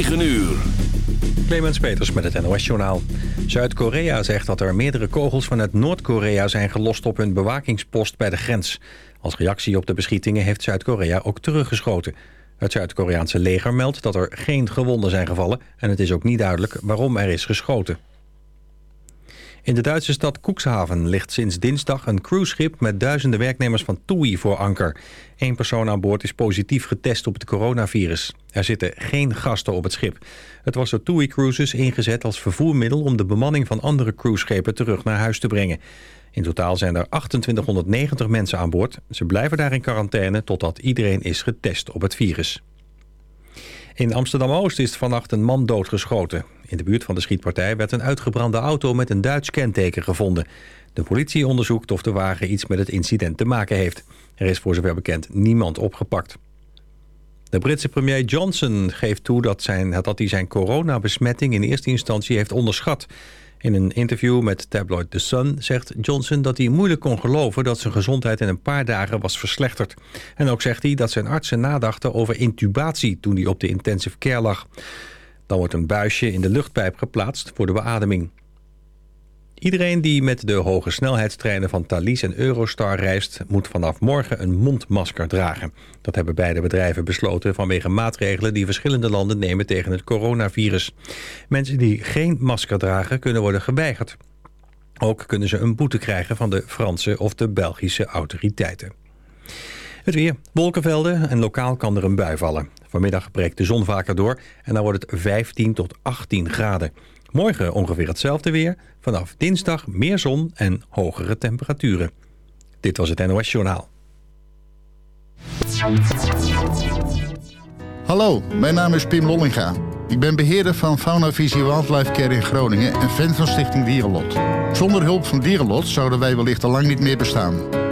9 uur. Clemens Peters met het NOS-journaal. Zuid-Korea zegt dat er meerdere kogels vanuit Noord-Korea zijn gelost op hun bewakingspost bij de grens. Als reactie op de beschietingen heeft Zuid-Korea ook teruggeschoten. Het Zuid-Koreaanse leger meldt dat er geen gewonden zijn gevallen... en het is ook niet duidelijk waarom er is geschoten. In de Duitse stad Koekshaven ligt sinds dinsdag een cruiseschip... met duizenden werknemers van TUI voor anker. Eén persoon aan boord is positief getest op het coronavirus. Er zitten geen gasten op het schip. Het was door TUI Cruises ingezet als vervoermiddel... om de bemanning van andere cruiseschepen terug naar huis te brengen. In totaal zijn er 2890 mensen aan boord. Ze blijven daar in quarantaine totdat iedereen is getest op het virus. In Amsterdam-Oost is vannacht een man doodgeschoten. In de buurt van de schietpartij werd een uitgebrande auto met een Duits kenteken gevonden. De politie onderzoekt of de wagen iets met het incident te maken heeft. Er is voor zover bekend niemand opgepakt. De Britse premier Johnson geeft toe dat, zijn, dat hij zijn coronabesmetting in eerste instantie heeft onderschat. In een interview met tabloid The Sun zegt Johnson dat hij moeilijk kon geloven dat zijn gezondheid in een paar dagen was verslechterd. En ook zegt hij dat zijn artsen nadachten over intubatie toen hij op de intensive care lag. Dan wordt een buisje in de luchtpijp geplaatst voor de beademing. Iedereen die met de hoge snelheidstreinen van Thalys en Eurostar reist... moet vanaf morgen een mondmasker dragen. Dat hebben beide bedrijven besloten vanwege maatregelen... die verschillende landen nemen tegen het coronavirus. Mensen die geen masker dragen kunnen worden geweigerd. Ook kunnen ze een boete krijgen van de Franse of de Belgische autoriteiten. Het weer, wolkenvelden en lokaal kan er een bui vallen. Vanmiddag breekt de zon vaker door en dan wordt het 15 tot 18 graden. Morgen ongeveer hetzelfde weer. Vanaf dinsdag meer zon en hogere temperaturen. Dit was het NOS Journaal. Hallo, mijn naam is Pim Lollinga. Ik ben beheerder van Fauna Visie Wildlife Care in Groningen en fan van Stichting Dierenlot. Zonder hulp van Dierenlot zouden wij wellicht al lang niet meer bestaan.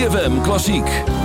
ZFM Klassiek.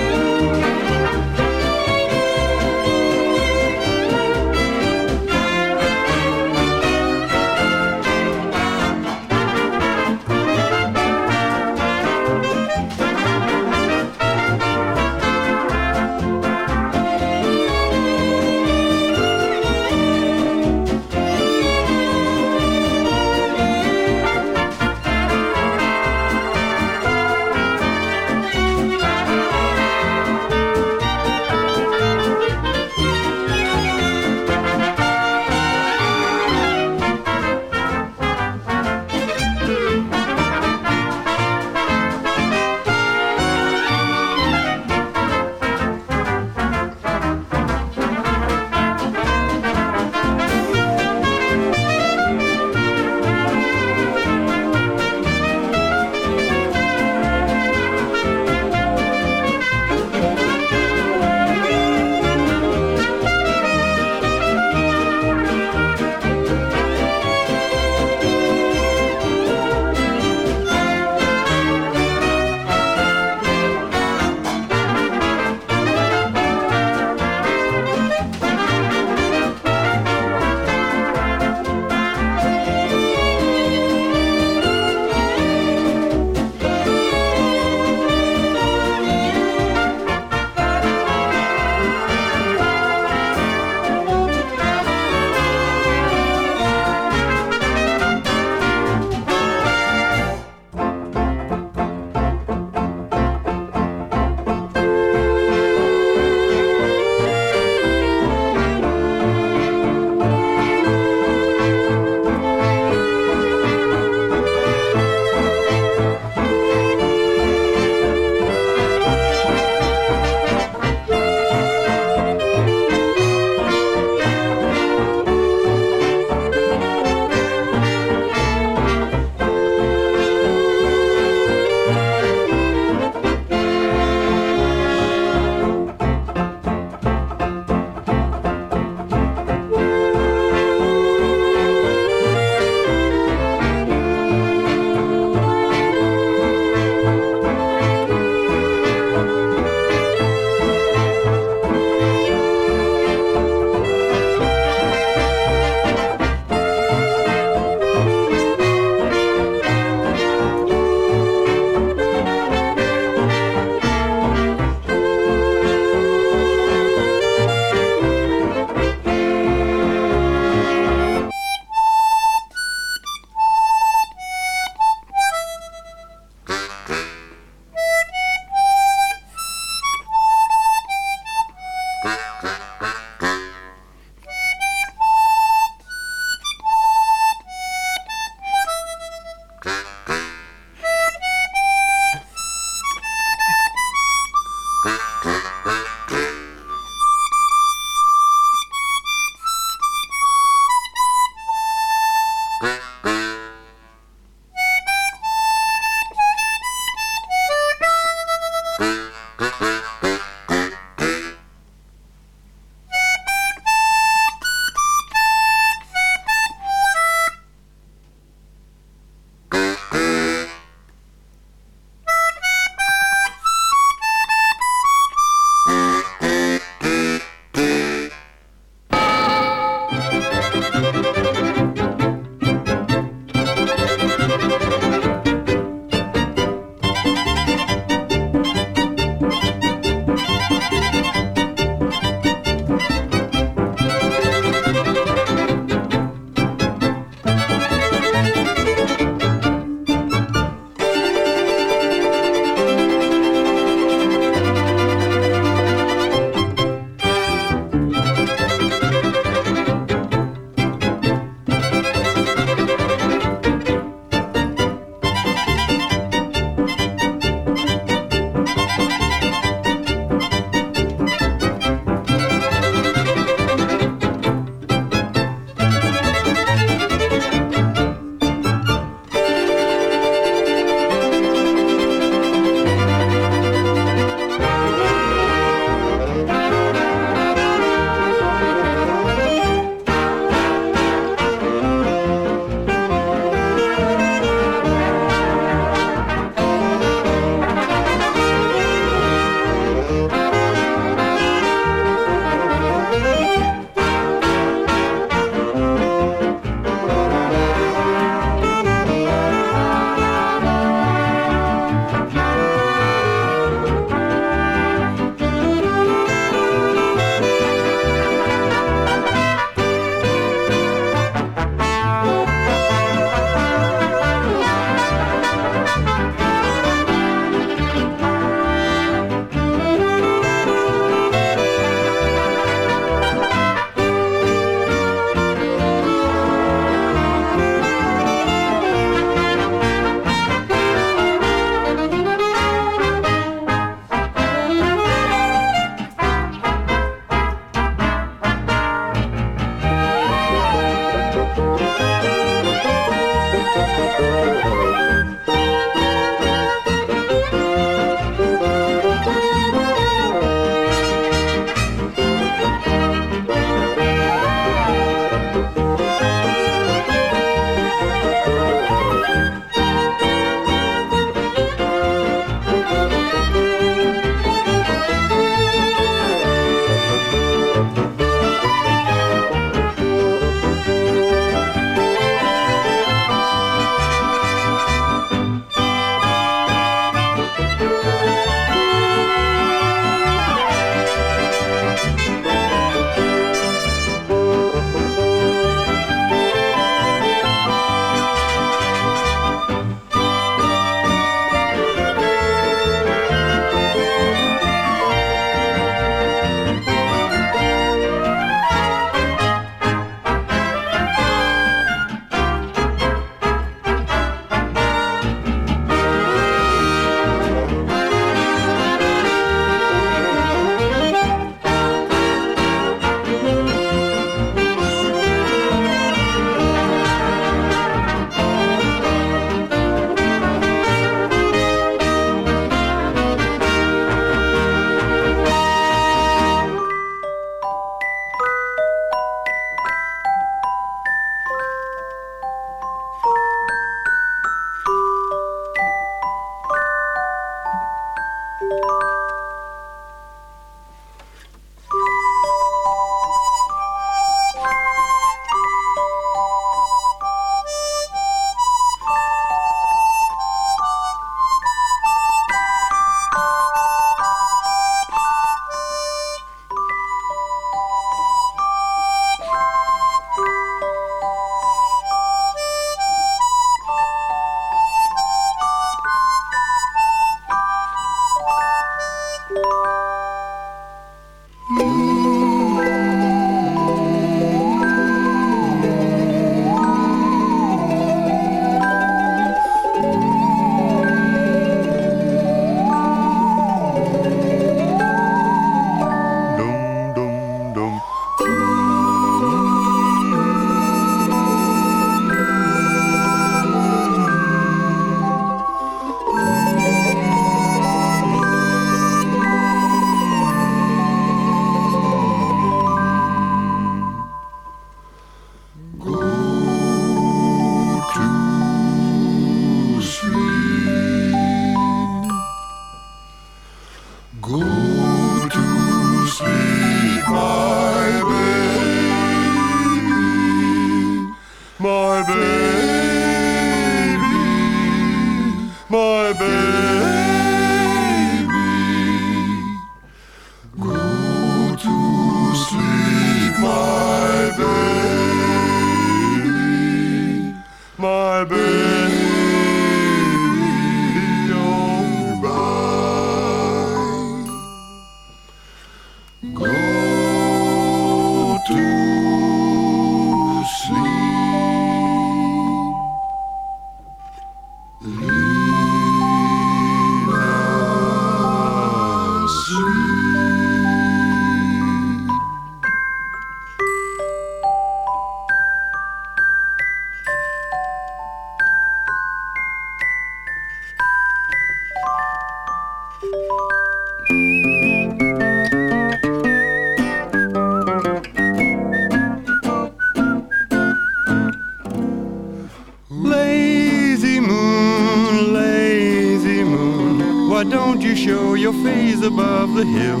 Why don't you show your face above the hill?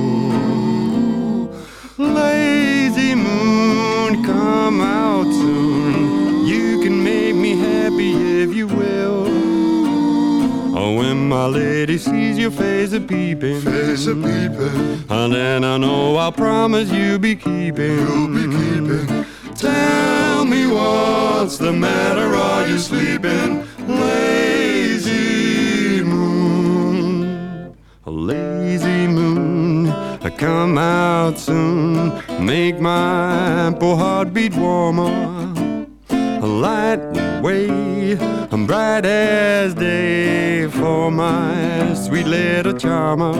Lazy moon, come out soon. You can make me happy if you will. Oh, when my lady sees your face a peeping, face a peeping, and then I know I'll promise you be keeping, you'll be keeping. Tell me what's the matter? Are you sleeping? A lazy moon, I come out soon, make my poor heart beat warmer. A light way, I'm bright as day for my sweet little charmer.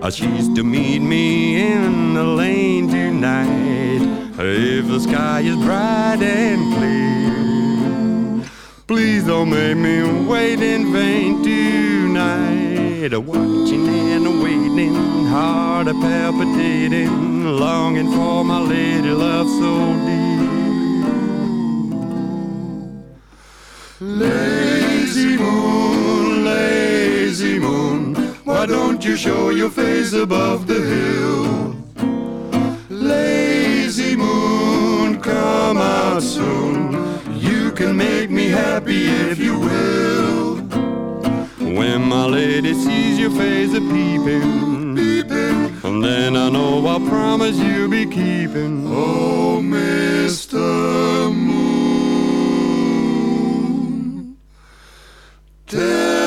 Ah, she's to meet me in the lane tonight, if the sky is bright and clear. Please don't make me wait in vain tonight. Watching and waiting, heart a palpitating, longing for my lady love so dear. Lazy moon, lazy moon why don't you show your face above the hill? Lazy moon, come out soon. You can make me happy if you will. When my lady sees your face a peeping, peeping, and then I know I promise you'll be keeping. Oh, Mr. Moon. Tell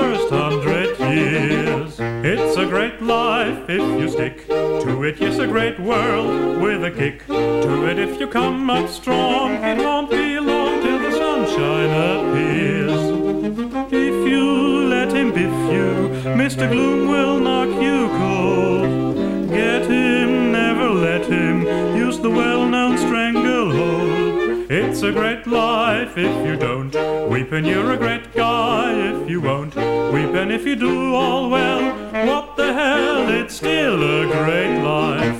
first hundred years. It's a great life if you stick to it, yes, a great world with a kick to it. If you come up strong, it won't be long till the sunshine appears. If you let him biff you, Mr. Gloom will knock you cold. Get him, never let him use the well-known stranglehold. It's a great life if you don't weep, and you're a great guy if you won't weep, and if you do all well, what the hell? It's still a great life.